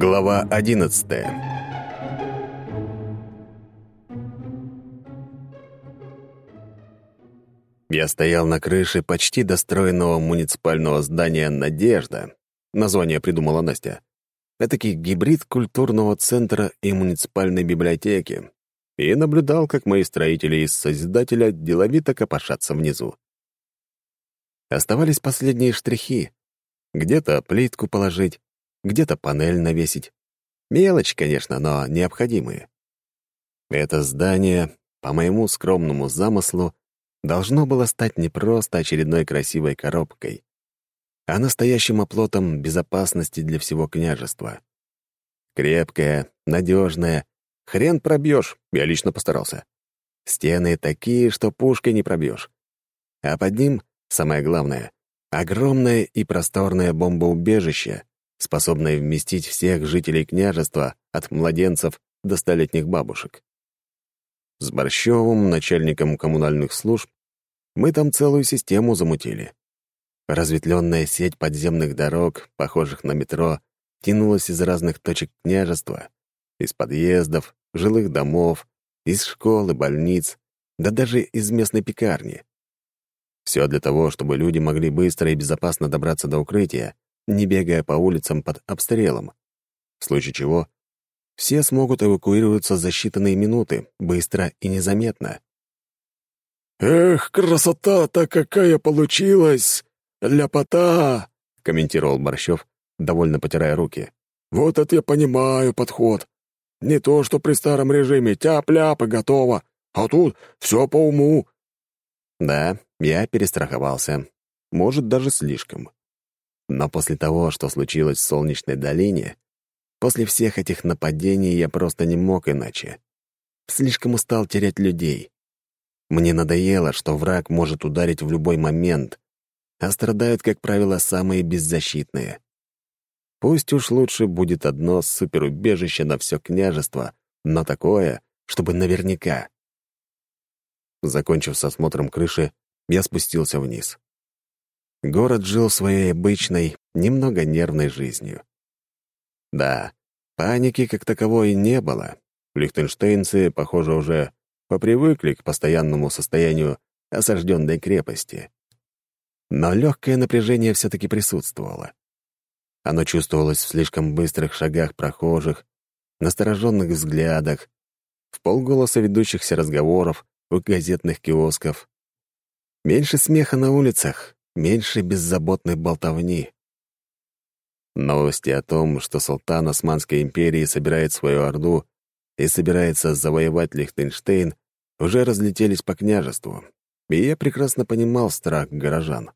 Глава одиннадцатая Я стоял на крыше почти достроенного муниципального здания «Надежда». Название придумала Настя. Этакий гибрид культурного центра и муниципальной библиотеки. И наблюдал, как мои строители из Созидателя деловито копошатся внизу. Оставались последние штрихи. Где-то плитку положить, где-то панель навесить. Мелочь, конечно, но необходимые. Это здание, по моему скромному замыслу, должно было стать не просто очередной красивой коробкой, а настоящим оплотом безопасности для всего княжества. Крепкая, надежная, хрен пробьешь, я лично постарался. Стены такие, что пушкой не пробьешь. А под ним, самое главное, огромное и просторное бомбоубежище, способное вместить всех жителей княжества, от младенцев до столетних бабушек. С Борщевым, начальником коммунальных служб, мы там целую систему замутили. Разветвленная сеть подземных дорог, похожих на метро, тянулась из разных точек княжества, из подъездов, жилых домов, из школ и больниц, да даже из местной пекарни. Все для того, чтобы люди могли быстро и безопасно добраться до укрытия, не бегая по улицам под обстрелом. В случае чего все смогут эвакуироваться за считанные минуты, быстро и незаметно. «Эх, красота-то какая получилась! Ляпота!» — комментировал Борщев, довольно потирая руки. «Вот это я понимаю подход. Не то, что при старом режиме тяп-ляп и готово, а тут все по уму». Да, я перестраховался. Может, даже слишком. Но после того, что случилось в Солнечной долине, После всех этих нападений я просто не мог иначе. Слишком устал терять людей. Мне надоело, что враг может ударить в любой момент, а страдают, как правило, самые беззащитные. Пусть уж лучше будет одно суперубежище на все княжество, но такое, чтобы наверняка. Закончив с осмотром крыши, я спустился вниз. Город жил своей обычной, немного нервной жизнью. Да, паники как таковой не было. Лихтенштейнцы, похоже, уже попривыкли к постоянному состоянию осажденной крепости. Но легкое напряжение все-таки присутствовало. Оно чувствовалось в слишком быстрых шагах прохожих, настороженных взглядах, в полголоса ведущихся разговоров у газетных киосков. Меньше смеха на улицах, меньше беззаботной болтовни. Новости о том, что султан Османской империи собирает свою орду и собирается завоевать Лихтенштейн, уже разлетелись по княжеству, и я прекрасно понимал страх горожан.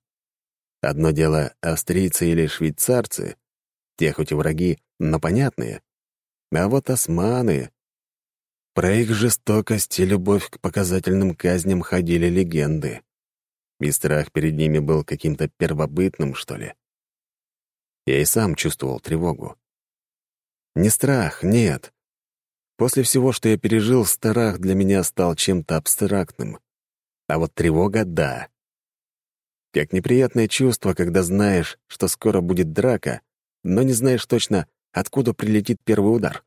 Одно дело — австрийцы или швейцарцы, те хоть и враги, но понятные. А вот османы... Про их жестокость и любовь к показательным казням ходили легенды. И страх перед ними был каким-то первобытным, что ли. Я и сам чувствовал тревогу. Не страх, нет. После всего, что я пережил, страх для меня стал чем-то абстрактным. А вот тревога — да. Как неприятное чувство, когда знаешь, что скоро будет драка, но не знаешь точно, откуда прилетит первый удар.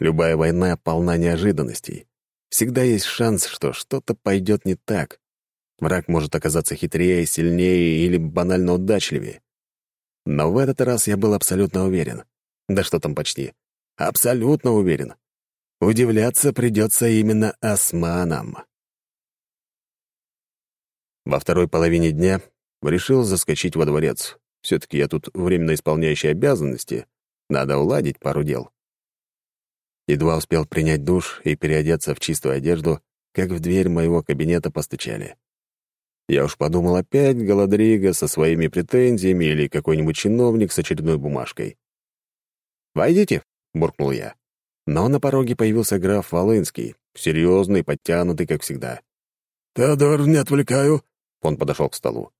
Любая война полна неожиданностей. Всегда есть шанс, что что-то пойдет не так. Враг может оказаться хитрее, сильнее или банально удачливее. Но в этот раз я был абсолютно уверен. Да что там почти. Абсолютно уверен. Удивляться придется именно османам. Во второй половине дня решил заскочить во дворец. Все-таки я тут временно исполняющий обязанности. Надо уладить пару дел. Едва успел принять душ и переодеться в чистую одежду, как в дверь моего кабинета постучали. Я уж подумал опять Галадрига со своими претензиями или какой-нибудь чиновник с очередной бумажкой. «Войдите», — буркнул я. Но на пороге появился граф Волынский, серьезный, подтянутый, как всегда. «Теодор, не отвлекаю?» Он подошел к столу.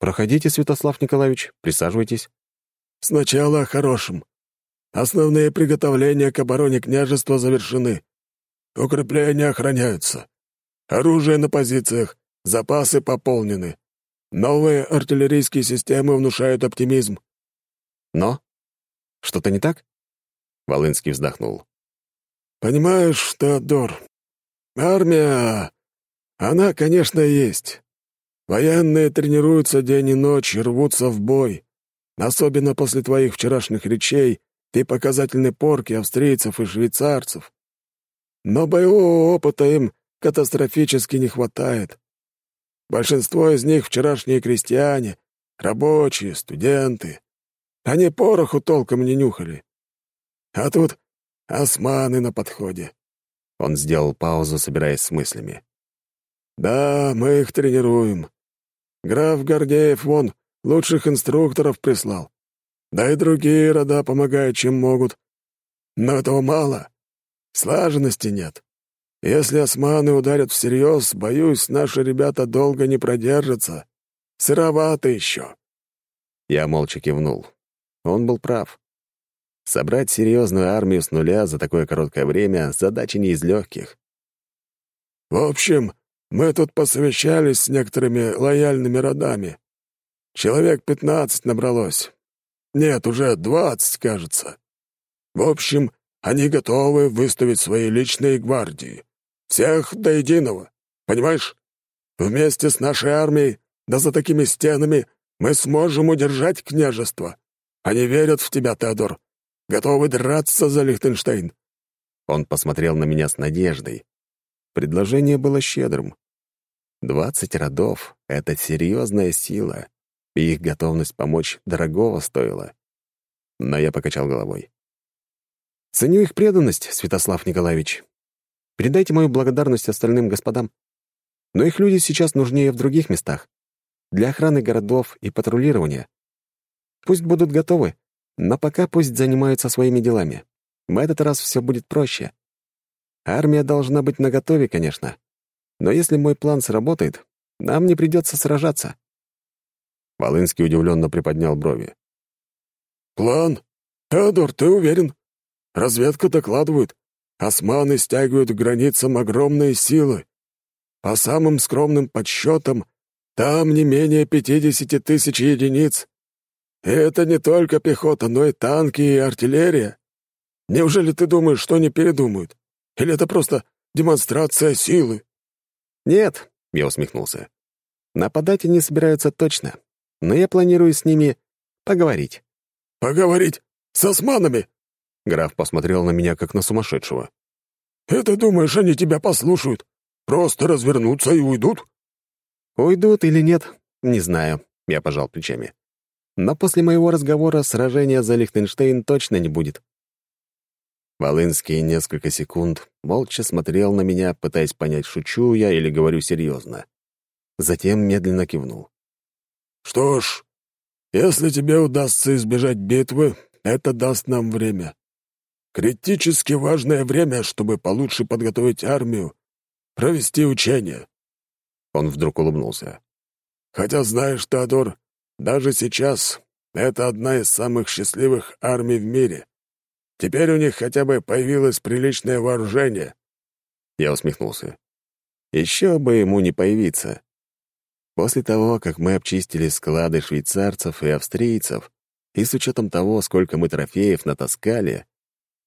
«Проходите, Святослав Николаевич, присаживайтесь». «Сначала о хорошем. Основные приготовления к обороне княжества завершены. Укрепления охраняются. Оружие на позициях, Запасы пополнены. Новые артиллерийские системы внушают оптимизм. Но Что-то не так?» Волынский вздохнул. «Понимаешь, Теодор, армия, она, конечно, есть. Военные тренируются день и ночь и рвутся в бой. Особенно после твоих вчерашних речей и показательной порки австрийцев и швейцарцев. Но боевого опыта им катастрофически не хватает. Большинство из них — вчерашние крестьяне, рабочие, студенты. Они пороху толком не нюхали. А тут османы на подходе. Он сделал паузу, собираясь с мыслями. «Да, мы их тренируем. Граф Гордеев вон лучших инструкторов прислал. Да и другие рода помогают, чем могут. Но этого мало. Слаженности нет. Если османы ударят всерьез, боюсь, наши ребята долго не продержатся. Сыровато еще». Я молча кивнул. Он был прав. Собрать серьезную армию с нуля за такое короткое время — задача не из легких. «В общем, мы тут посовещались с некоторыми лояльными родами. Человек пятнадцать набралось. Нет, уже двадцать, кажется. В общем, они готовы выставить свои личные гвардии. Всех до единого. Понимаешь? Вместе с нашей армией, да за такими стенами, мы сможем удержать княжество. Они верят в тебя, Теодор. Готовы драться за Лихтенштейн». Он посмотрел на меня с надеждой. Предложение было щедрым. Двадцать родов — это серьезная сила, и их готовность помочь дорогого стоила. Но я покачал головой. «Ценю их преданность, Святослав Николаевич. Передайте мою благодарность остальным господам. Но их люди сейчас нужнее в других местах. Для охраны городов и патрулирования. Пусть будут готовы, но пока пусть занимаются своими делами. В этот раз все будет проще. Армия должна быть наготове, конечно. Но если мой план сработает, нам не придется сражаться». Волынский удивленно приподнял брови. «План? Теодор, ты уверен? Разведка докладывает. Османы стягивают к границам огромные силы. По самым скромным подсчетам, там не менее пятидесяти тысяч единиц. И это не только пехота, но и танки и артиллерия. Неужели ты думаешь, что они передумают? Или это просто демонстрация силы?» «Нет», — я усмехнулся. «Нападать они собираются точно, но я планирую с ними поговорить». «Поговорить? С османами?» Граф посмотрел на меня, как на сумасшедшего. «Это думаешь, они тебя послушают? Просто развернутся и уйдут?» «Уйдут или нет, не знаю», — я пожал плечами. «Но после моего разговора сражения за Лихтенштейн точно не будет. Волынский несколько секунд молча смотрел на меня, пытаясь понять, шучу я или говорю серьезно. Затем медленно кивнул. «Что ж, если тебе удастся избежать битвы, это даст нам время. Критически важное время, чтобы получше подготовить армию, провести учения». Он вдруг улыбнулся. «Хотя, знаешь, Теодор, даже сейчас это одна из самых счастливых армий в мире. Теперь у них хотя бы появилось приличное вооружение». Я усмехнулся. Еще бы ему не появиться. После того, как мы обчистили склады швейцарцев и австрийцев, и с учетом того, сколько мы трофеев натаскали,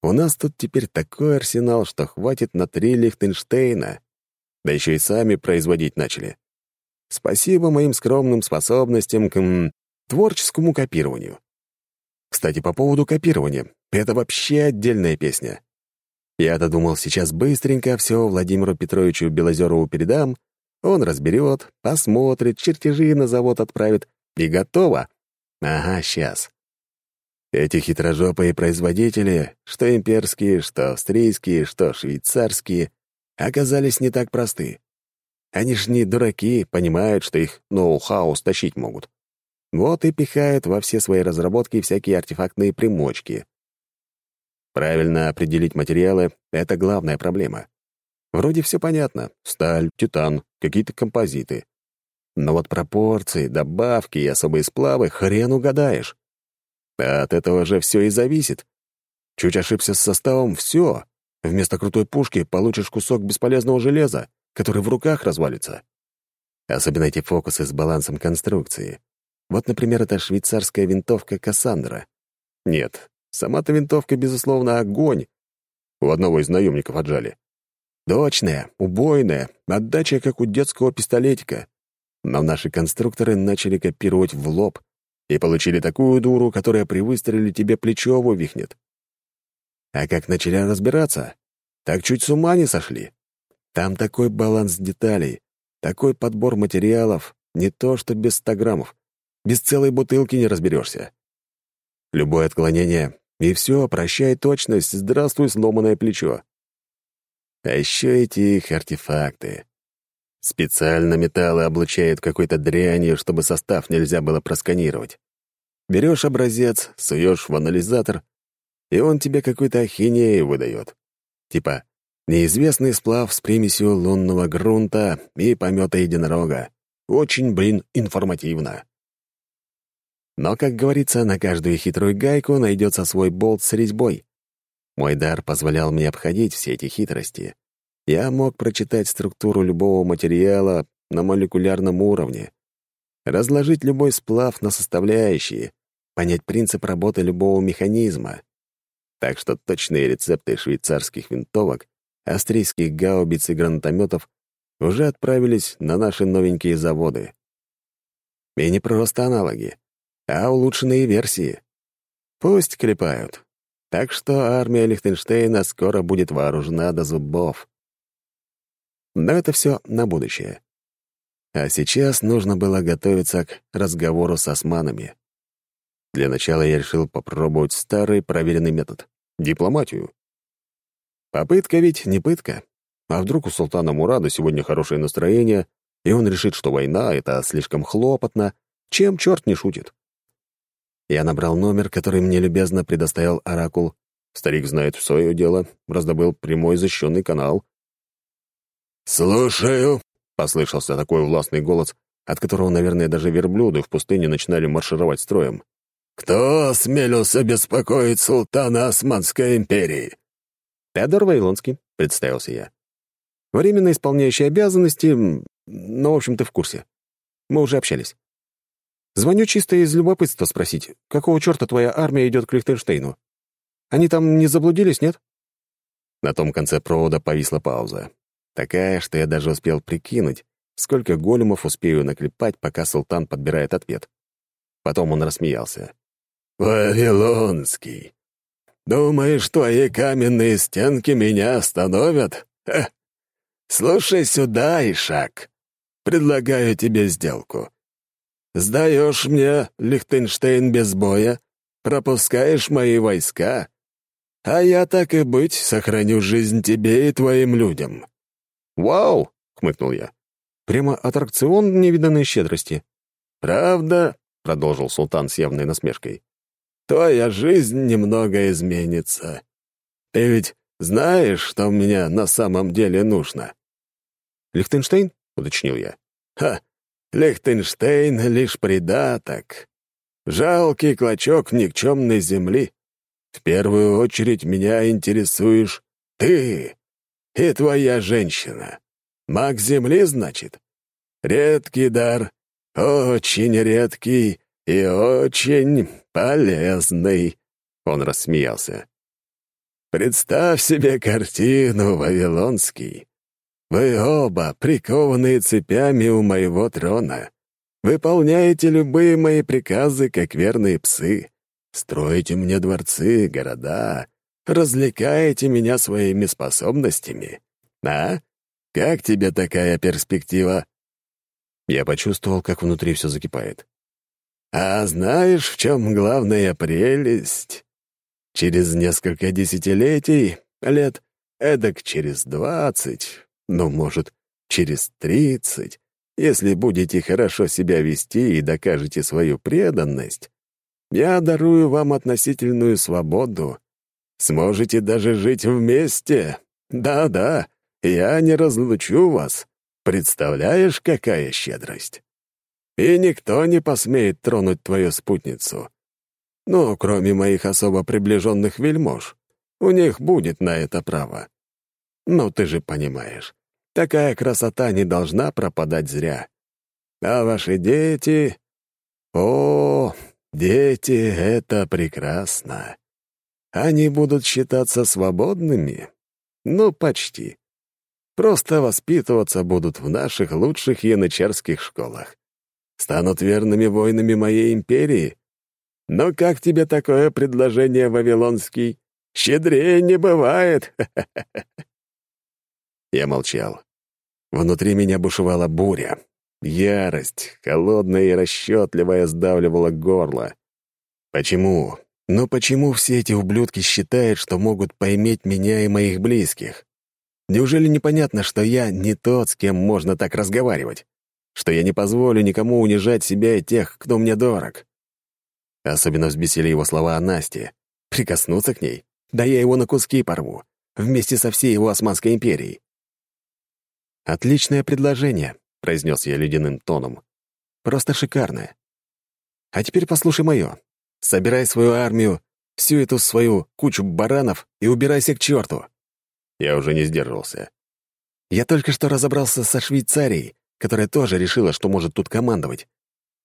у нас тут теперь такой арсенал, что хватит на три Лихтенштейна. Да еще и сами производить начали. Спасибо моим скромным способностям к м, творческому копированию. Кстати, по поводу копирования. Это вообще отдельная песня. Я-то думал, сейчас быстренько все Владимиру Петровичу Белозерову передам, он разберет, посмотрит, чертежи на завод отправит, и готово. Ага, сейчас. Эти хитрожопые производители, что имперские, что австрийские, что швейцарские, оказались не так просты. Они ж не дураки, понимают, что их ноу-хау стащить могут. Вот и пихают во все свои разработки всякие артефактные примочки. Правильно определить материалы — это главная проблема. Вроде все понятно — сталь, титан, какие-то композиты. Но вот пропорции, добавки и особые сплавы хрен угадаешь. А от этого же все и зависит. Чуть ошибся с составом — все. Вместо крутой пушки получишь кусок бесполезного железа, который в руках развалится. Особенно эти фокусы с балансом конструкции. Вот, например, эта швейцарская винтовка «Кассандра». Нет, Сама-то винтовка, безусловно, огонь. У одного из наемников отжали. Дочная, убойная, отдача, как у детского пистолетика. Но наши конструкторы начали копировать в лоб и получили такую дуру, которая при выстреле тебе плечо вывихнет. А как начали разбираться, так чуть с ума не сошли. Там такой баланс деталей, такой подбор материалов, не то что без 100 граммов. Без целой бутылки не разберешься. Любое отклонение, и все, прощай точность, здравствуй, сломанное плечо. А еще эти их артефакты. Специально металлы облучают какой-то дрянью, чтобы состав нельзя было просканировать. Берешь образец, суешь в анализатор, и он тебе какой-то ахинею выдает. Типа, неизвестный сплав с примесью лунного грунта и помета единорога. Очень, блин, информативно. Но, как говорится, на каждую хитрую гайку найдется свой болт с резьбой. Мой дар позволял мне обходить все эти хитрости. Я мог прочитать структуру любого материала на молекулярном уровне, разложить любой сплав на составляющие, понять принцип работы любого механизма. Так что точные рецепты швейцарских винтовок, австрийских гаубиц и гранатометов уже отправились на наши новенькие заводы. И не просто аналоги, а улучшенные версии. Пусть клепают, так что армия Лихтенштейна скоро будет вооружена до зубов. Но это все на будущее. А сейчас нужно было готовиться к разговору с османами. Для начала я решил попробовать старый проверенный метод — дипломатию. Попытка ведь не пытка. А вдруг у султана Мурада сегодня хорошее настроение, и он решит, что война — это слишком хлопотно, чем черт не шутит. Я набрал номер, который мне любезно предоставил Оракул. Старик знает свое дело, раздобыл прямой защищенный канал. «Слушаю», — послышался такой властный голос, от которого, наверное, даже верблюды в пустыне начинали маршировать строем. «Кто осмелился беспокоить султана Османской империи?» «Федор Вавилонский», — представился я. «Временно исполняющий обязанности, ну, в общем, ты в курсе. Мы уже общались. Звоню чисто из любопытства спросить, какого черта твоя армия идет к Лихтенштейну? Они там не заблудились, нет?» На том конце провода повисла пауза. Такая, что я даже успел прикинуть, сколько големов успею наклепать, пока султан подбирает ответ. Потом он рассмеялся. «Вавилонский, думаешь, твои каменные стенки меня остановят? Ха. Слушай сюда, Ишак. Предлагаю тебе сделку. Сдаешь мне Лихтенштейн без боя, пропускаешь мои войска, а я, так и быть, сохраню жизнь тебе и твоим людям». «Вау!» — хмыкнул я. «Прямо аттракцион невиданной щедрости». «Правда?» — продолжил султан с явной насмешкой. «Твоя жизнь немного изменится. Ты ведь знаешь, что мне на самом деле нужно?» «Лихтенштейн?» — уточнил я. «Ха! Лихтенштейн — лишь придаток. Жалкий клочок никчемной земли. В первую очередь меня интересуешь ты и твоя женщина. Маг земли, значит? Редкий дар, очень редкий и очень полезный. Он рассмеялся. Представь себе картину, Вавилонский. Вы оба прикованные цепями у моего трона. Выполняете любые мои приказы, как верные псы. Строите мне дворцы, города, развлекаете меня своими способностями. А? Как тебе такая перспектива?» Я почувствовал, как внутри все закипает. «А знаешь, в чем главная прелесть? Через несколько десятилетий, лет эдак через двадцать, ну, может, через тридцать, если будете хорошо себя вести и докажете свою преданность, я дарую вам относительную свободу. Сможете даже жить вместе. Да-да, я не разлучу вас. Представляешь, какая щедрость? И никто не посмеет тронуть твою спутницу. Ну, кроме моих особо приближенных вельмож. У них будет на это право. Ну, ты же понимаешь, такая красота не должна пропадать зря. А ваши дети... О, дети — это прекрасно. Они будут считаться свободными? Ну, почти. Просто воспитываться будут в наших лучших янычарских школах. Станут верными воинами моей империи. Но как тебе такое предложение, Вавилонский? Щедрее не бывает. Я молчал. Внутри меня бушевала буря. Ярость, холодная и расчетливая, сдавливала горло. Почему? Но почему все эти ублюдки считают, что могут поиметь меня и моих близких? Неужели непонятно, что я не тот, с кем можно так разговаривать? Что я не позволю никому унижать себя и тех, кто мне дорог? Особенно взбесили его слова о Насте. Прикоснуться к ней? Да я его на куски порву, вместе со всей его Османской империей. «Отличное предложение», — произнес я ледяным тоном. «Просто шикарное. А теперь послушай мое. Собирай свою армию, всю эту свою кучу баранов и убирайся к черту. Я уже не сдерживался. Я только что разобрался со Швейцарией, которая тоже решила, что может тут командовать.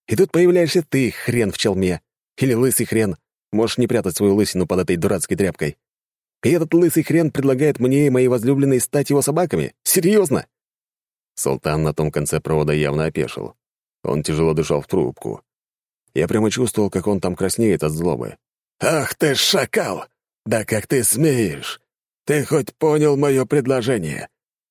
И тут появляешься ты, хрен в челме. Или лысый хрен. Можешь не прятать свою лысину под этой дурацкой тряпкой. И этот лысый хрен предлагает мне и моей возлюбленной стать его собаками? Серьезно? Султан на том конце провода явно опешил. Он тяжело дышал в трубку. Я прямо чувствовал, как он там краснеет от злобы. «Ах ты, шакал! Да как ты смеешь! Ты хоть понял мое предложение?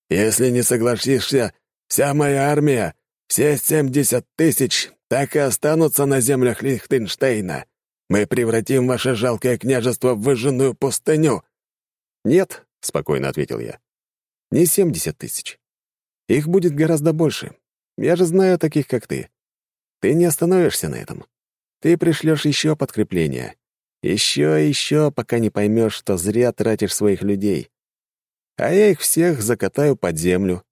Если не согласишься, вся моя армия, все семьдесят тысяч, так и останутся на землях Лихтенштейна. Мы превратим ваше жалкое княжество в выжженную пустыню». «Нет», — спокойно ответил я, — «не семьдесят тысяч. Их будет гораздо больше. Я же знаю таких, как ты. Ты не остановишься на этом. Ты пришлешь еще подкрепление. Еще и еще, пока не поймешь, что зря тратишь своих людей. А я их всех закатаю под землю.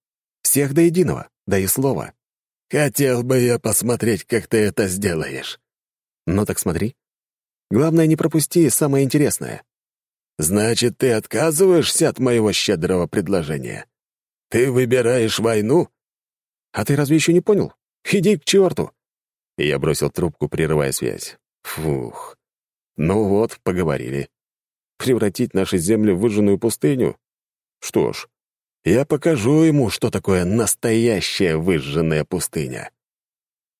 Всех до единого, да и слова. Хотел бы я посмотреть, как ты это сделаешь. Ну так смотри. Главное, не пропусти самое интересное. Значит, ты отказываешься от моего щедрого предложения? Ты выбираешь войну? А ты разве еще не понял? Иди к черту! И я бросил трубку, прерывая связь. Фух. Ну вот, поговорили. Превратить наши земли в выжженную пустыню? Что ж, я покажу ему, что такое настоящая выжженная пустыня.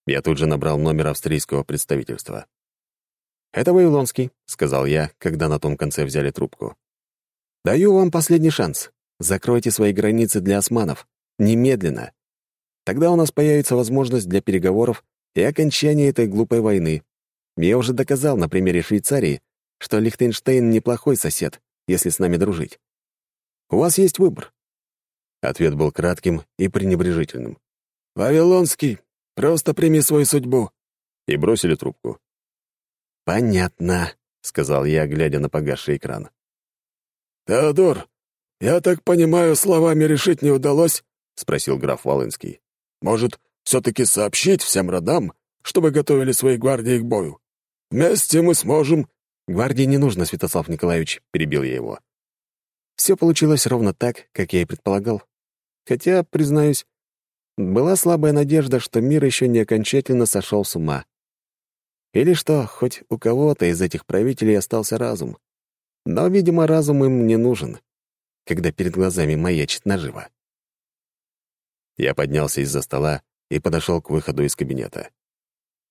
Я тут же набрал номер австрийского представительства. «Это Вавилонский», — сказал я, когда на том конце взяли трубку. «Даю вам последний шанс. Закройте свои границы для османов. Немедленно. Тогда у нас появится возможность для переговоров и окончание этой глупой войны. Я уже доказал на примере Швейцарии, что Лихтенштейн неплохой сосед, если с нами дружить. У вас есть выбор». Ответ был кратким и пренебрежительным. «Вавилонский, просто прими свою судьбу». И бросили трубку. «Понятно», — сказал я, глядя на погасший экран. «Теодор, я так понимаю, словами решить не удалось?» — спросил граф Волынский. «Может, все-таки сообщить всем родам, чтобы готовили свои гвардии к бою. Вместе мы сможем...» «Гвардии не нужно, Святослав Николаевич», — перебил я его. Все получилось ровно так, как я и предполагал. Хотя, признаюсь, была слабая надежда, что мир еще не окончательно сошел с ума. Или что хоть у кого-то из этих правителей остался разум. Но, видимо, разум им не нужен, когда перед глазами маячит наживо. Я поднялся из-за стола и подошел к выходу из кабинета.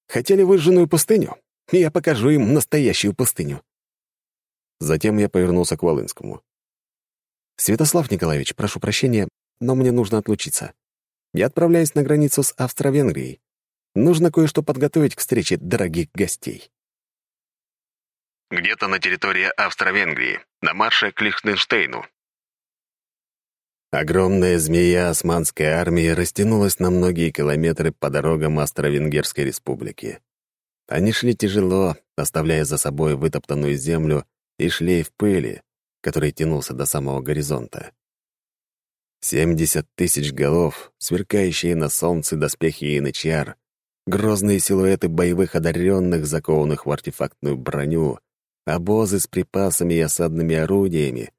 «Хотели выжженную пустыню? Я покажу им настоящую пустыню». Затем я повернулся к Волынскому. «Святослав Николаевич, прошу прощения, но мне нужно отлучиться. Я отправляюсь на границу с Австро-Венгрией. Нужно кое-что подготовить к встрече дорогих гостей». Где-то на территории Австро-Венгрии, на марше к Лихтенштейну, Огромная змея османской армии растянулась на многие километры по дорогам Австро-Венгерской республики. Они шли тяжело, оставляя за собой вытоптанную землю и шлейф пыли, который тянулся до самого горизонта. Семьдесят тысяч голов, сверкающие на солнце доспехи янычар, грозные силуэты боевых одаренных, закованных в артефактную броню, обозы с припасами и осадными орудиями,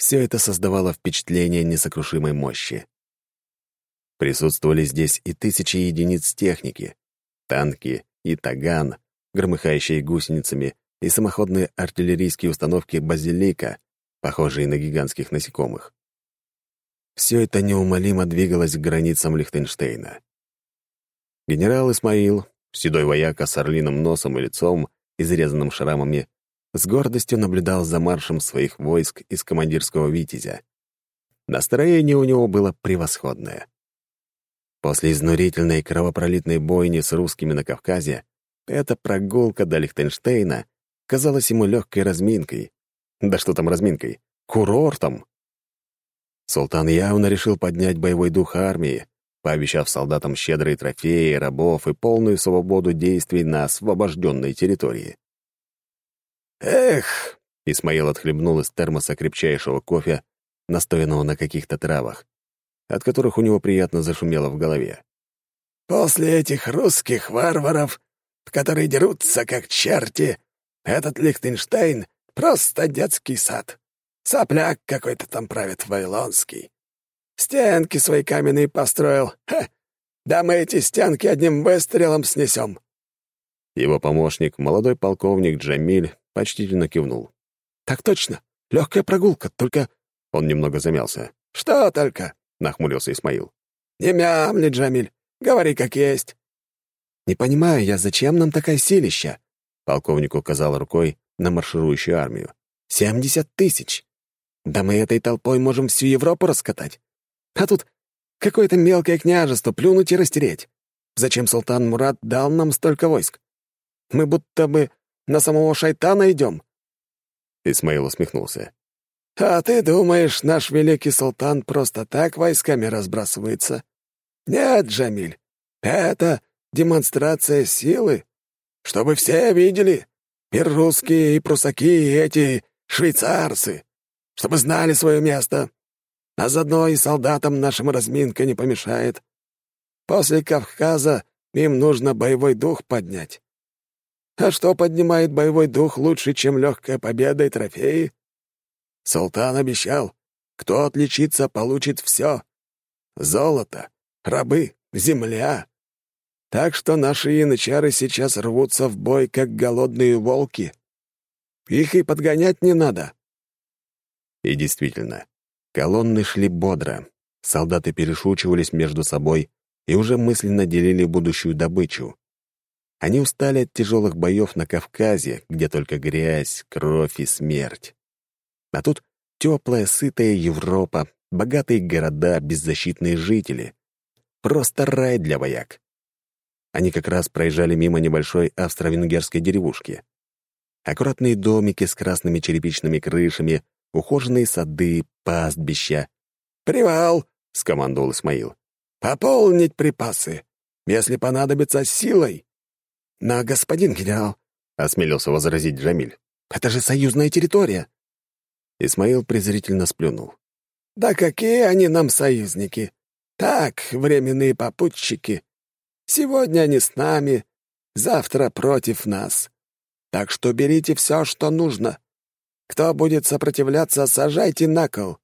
все это создавало впечатление несокрушимой мощи. Присутствовали здесь и тысячи единиц техники, танки и таган, громыхающие гусеницами, и самоходные артиллерийские установки «Базилика», похожие на гигантских насекомых. Все это неумолимо двигалось к границам Лихтенштейна. Генерал Исмаил, седой вояка с орлиным носом и лицом, изрезанным шрамами, с гордостью наблюдал за маршем своих войск из командирского «Витязя». Настроение у него было превосходное. После изнурительной кровопролитной бойни с русскими на Кавказе эта прогулка до Лихтенштейна казалась ему легкой разминкой. Да что там разминкой? Курортом! Султан явно решил поднять боевой дух армии, пообещав солдатам щедрые трофеи, рабов и полную свободу действий на освобожденной территории. «Эх!» — Исмаил отхлебнул из термоса крепчайшего кофе, настоянного на каких-то травах, от которых у него приятно зашумело в голове. «После этих русских варваров, которые дерутся как черти, этот Лихтенштейн — просто детский сад. Сопляк какой-то там правит Вавилонский. Стенки свои каменные построил. Ха! Да мы эти стенки одним выстрелом снесем. Его помощник, молодой полковник Джамиль, почтительно кивнул. «Так точно. Легкая прогулка, только...» Он немного замялся. «Что только?» — нахмурился Исмаил. «Не мямли, Джамиль. Говори как есть». «Не понимаю я, зачем нам такая силища?» Полковник указал рукой на марширующую армию. «Семьдесят тысяч! Да мы этой толпой можем всю Европу раскатать. А тут какое-то мелкое княжество плюнуть и растереть. Зачем султан Мурат дал нам столько войск? Мы будто бы на самого шайтана идем. Исмаил усмехнулся. «А ты думаешь, наш великий султан просто так войсками разбрасывается? Нет, Джамиль, это демонстрация силы, чтобы все видели, и русские, и прусаки, и эти швейцарцы, чтобы знали свое место. А заодно и солдатам нашим разминка не помешает. После Кавказа им нужно боевой дух поднять. А что поднимает боевой дух лучше, чем легкая победа и трофеи? Султан обещал, кто отличится, получит все. Золото, рабы, земля. Так что наши янычары сейчас рвутся в бой, как голодные волки. Их и подгонять не надо. И действительно, колонны шли бодро. Солдаты перешучивались между собой и уже мысленно делили будущую добычу. Они устали от тяжелых боев на Кавказе, где только грязь, кровь и смерть. А тут теплая, сытая Европа, богатые города, беззащитные жители. Просто рай для вояк. Они как раз проезжали мимо небольшой австро-венгерской деревушки. Аккуратные домики с красными черепичными крышами, ухоженные сады, пастбища. «Привал!» — скомандовал Исмаил. «Пополнить припасы, если понадобится силой». «Но, господин генерал», — осмелился возразить Джамиль, — «это же союзная территория». Исмаил презрительно сплюнул. «Да какие они нам союзники? Так, временные попутчики. Сегодня они с нами, завтра против нас. Так что берите все, что нужно. Кто будет сопротивляться, сажайте на кол.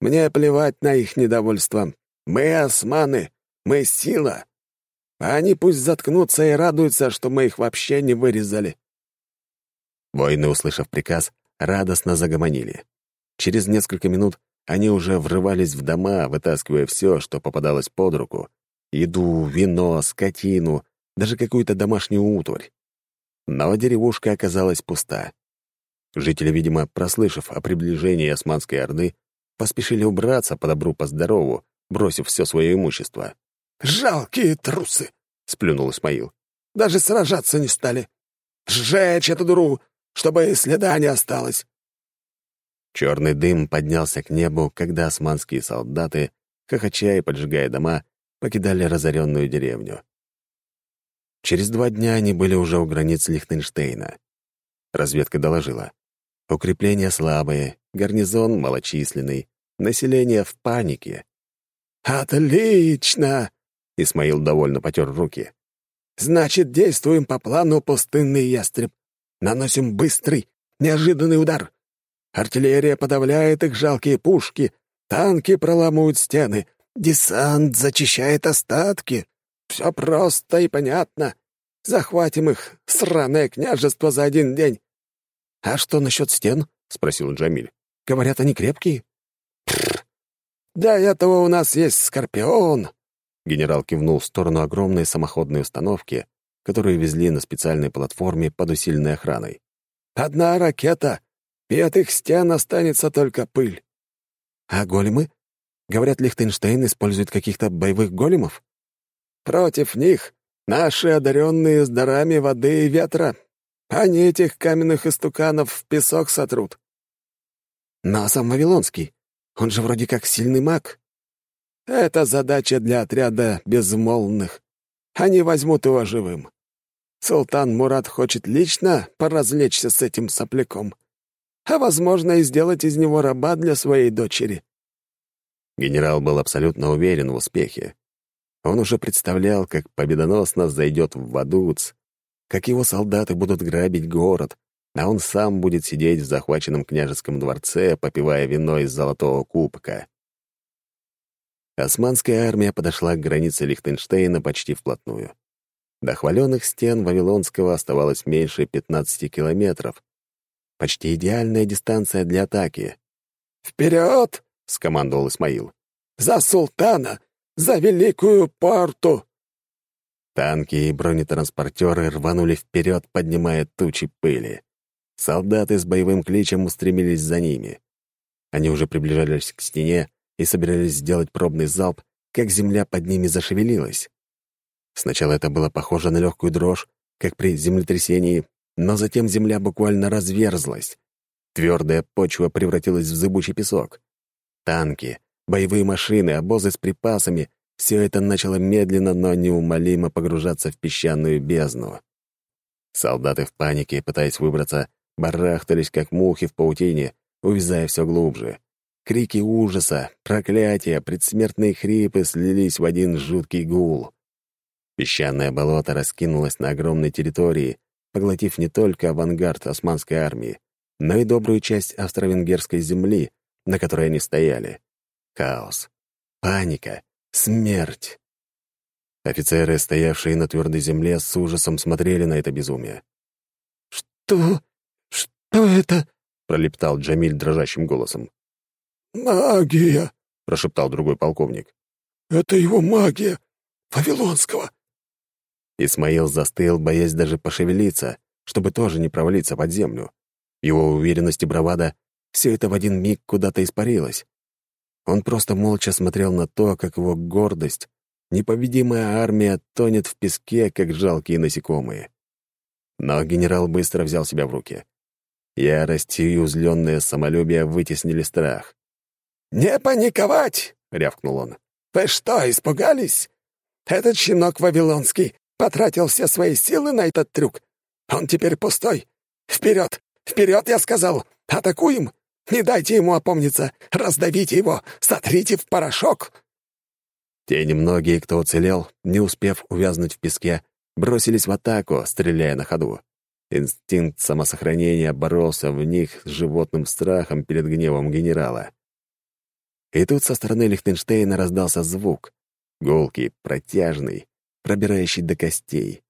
Мне плевать на их недовольство. Мы османы, мы сила. А они пусть заткнутся и радуются, что мы их вообще не вырезали». Воины, услышав приказ, радостно загомонили. Через несколько минут они уже врывались в дома, вытаскивая все, что попадалось под руку — еду, вино, скотину, даже какую-то домашнюю утварь. Но деревушка оказалась пуста. Жители, видимо, прослышав о приближении Османской Орды, поспешили убраться по добру, по здорову, бросив все свое имущество. «Жалкие трусы!» — сплюнул Исмаил. «Даже сражаться не стали. Сжечь эту дуру, чтобы следа не осталось!» Черный дым поднялся к небу, когда османские солдаты, хохоча и поджигая дома, покидали разоренную деревню. Через два дня они были уже у границ Лихтенштейна. Разведка доложила. Укрепления слабые, гарнизон малочисленный, население в панике. «Отлично!» Исмаил довольно потер руки. «Значит, действуем по плану «Пустынный ястреб». Наносим быстрый, неожиданный удар. Артиллерия подавляет их жалкие пушки, танки проламывают стены, десант зачищает остатки. Все просто и понятно. Захватим их, сраное княжество, за один день. «А что насчет стен?» — спросил Джамиль. «Говорят, они крепкие?» «Для этого у нас есть Скорпион!» Генерал кивнул в сторону огромной самоходной установки, которую везли на специальной платформе под усиленной охраной. «Одна ракета, и от их стен останется только пыль». «А големы? Говорят, Лихтенштейн использует каких-то боевых големов?» «Против них наши одаренные с дарами воды и ветра. Они этих каменных истуканов в песок сотрут». «Но сам Вавилонский, он же вроде как сильный маг». «Это задача для отряда безмолвных. Они возьмут его живым. Султан Мурат хочет лично поразвлечься с этим сопляком, а, возможно, и сделать из него раба для своей дочери». Генерал был абсолютно уверен в успехе. Он уже представлял, как победоносно зайдет в Вадуц, как его солдаты будут грабить город, а он сам будет сидеть в захваченном княжеском дворце, попивая вино из золотого кубка. Османская армия подошла к границе Лихтенштейна почти вплотную. До хваленных стен Вавилонского оставалось меньше 15 километров. Почти идеальная дистанция для атаки. «Вперед!» — скомандовал Исмаил. «За султана! За великую порту!» Танки и бронетранспортеры рванули вперед, поднимая тучи пыли. Солдаты с боевым кличем устремились за ними. Они уже приближались к стене и собирались сделать пробный залп, как земля под ними зашевелилась. Сначала это было похоже на легкую дрожь, как при землетрясении, но затем земля буквально разверзлась. Твердая почва превратилась в зыбучий песок. Танки, боевые машины, обозы с припасами — все это начало медленно, но неумолимо погружаться в песчаную бездну. Солдаты в панике, пытаясь выбраться, барахтались, как мухи в паутине, увязая все глубже. Крики ужаса, проклятия, предсмертные хрипы слились в один жуткий гул. Песчаное болото раскинулось на огромной территории, поглотив не только авангард османской армии, но и добрую часть австро-венгерской земли, на которой они стояли. Хаос, паника, смерть. Офицеры, стоявшие на твердой земле, с ужасом смотрели на это безумие. «Что? Что это?» — пролептал Джамиль дрожащим голосом. «Магия!» — прошептал другой полковник. «Это его магия! Вавилонского!» Исмаил застыл, боясь даже пошевелиться, чтобы тоже не провалиться под землю. Его уверенность и бравада — все это в один миг куда-то испарилось. Он просто молча смотрел на то, как его гордость, непобедимая армия тонет в песке, как жалкие насекомые. Но генерал быстро взял себя в руки. Ярость и узленное самолюбие вытеснили страх. «Не паниковать!» — рявкнул он. «Вы что, испугались? Этот щенок вавилонский потратил все свои силы на этот трюк. Он теперь пустой. Вперед! Вперед, я сказал! Атакуем! Не дайте ему опомниться! Раздавите его! Сотрите в порошок!» Те немногие, кто уцелел, не успев увязнуть в песке, бросились в атаку, стреляя на ходу. Инстинкт самосохранения боролся в них с животным страхом перед гневом генерала. И тут со стороны Лихтенштейна раздался звук. Гулкий, протяжный, пробирающий до костей.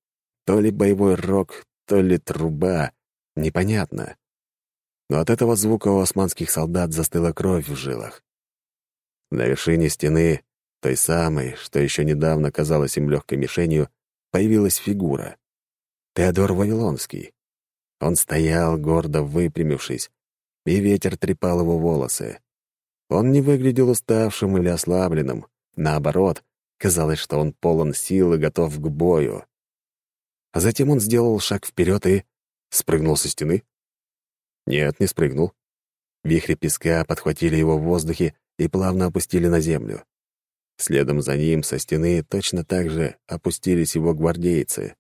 То ли боевой рог, то ли труба. Непонятно. Но от этого звука у османских солдат застыла кровь в жилах. На вершине стены, той самой, что еще недавно казалась им легкой мишенью, появилась фигура. Теодор Вавилонский. Он стоял, гордо выпрямившись, и ветер трепал его волосы. Он не выглядел уставшим или ослабленным. Наоборот, казалось, что он полон сил и готов к бою. А затем он сделал шаг вперед и... спрыгнул со стены? Нет, не спрыгнул. Вихри песка подхватили его в воздухе и плавно опустили на землю. Следом за ним со стены точно так же опустились его гвардейцы.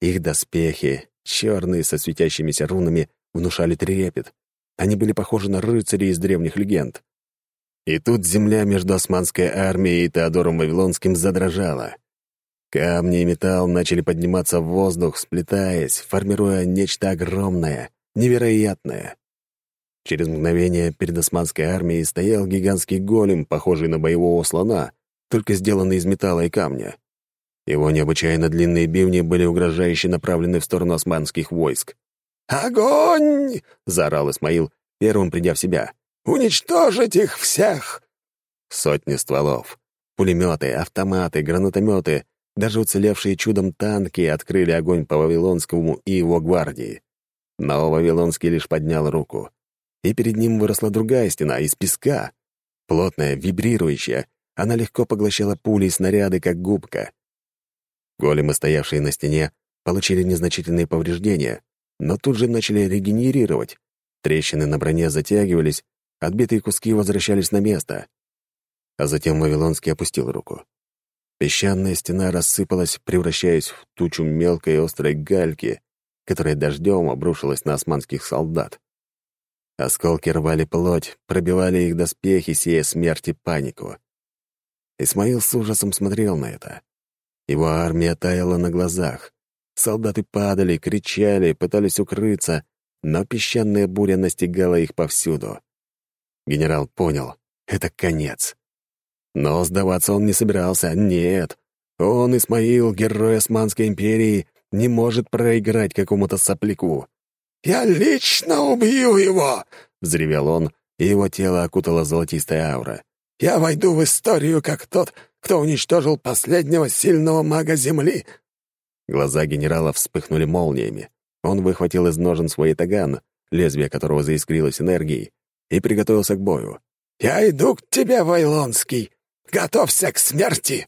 Их доспехи, черные со светящимися рунами, внушали трепет. Они были похожи на рыцарей из древних легенд. И тут земля между османской армией и Теодором Вавилонским задрожала. Камни и металл начали подниматься в воздух, сплетаясь, формируя нечто огромное, невероятное. Через мгновение перед османской армией стоял гигантский голем, похожий на боевого слона, только сделанный из металла и камня. Его необычайно длинные бивни были угрожающе направлены в сторону османских войск. «Огонь!» — заорал Исмаил, первым придя в себя. «Уничтожить их всех!» Сотни стволов, пулеметы, автоматы, гранатометы, даже уцелевшие чудом танки открыли огонь по Вавилонскому и его гвардии. Но Вавилонский лишь поднял руку. И перед ним выросла другая стена из песка. Плотная, вибрирующая, она легко поглощала пули и снаряды, как губка. Големы, стоявшие на стене, получили незначительные повреждения, но тут же начали регенерировать. Трещины на броне затягивались, отбитые куски возвращались на место. А затем Вавилонский опустил руку. Песчаная стена рассыпалась, превращаясь в тучу мелкой острой гальки, которая дождем обрушилась на османских солдат. Осколки рвали плоть, пробивали их доспехи, сея смерть и панику. Исмаил с ужасом смотрел на это. Его армия таяла на глазах. Солдаты падали, кричали, пытались укрыться, но песчаная буря настигала их повсюду. Генерал понял — это конец. Но сдаваться он не собирался, нет. Он, Исмаил, герой Османской империи, не может проиграть какому-то сопляку. «Я лично убью его!» — взревел он, и его тело окутала золотистая аура. «Я войду в историю как тот, кто уничтожил последнего сильного мага Земли!» Глаза генерала вспыхнули молниями. Он выхватил из ножен свой таган, лезвие которого заискрилось энергией, и приготовился к бою. «Я иду к тебе, Вайлонский! Готовься к смерти!»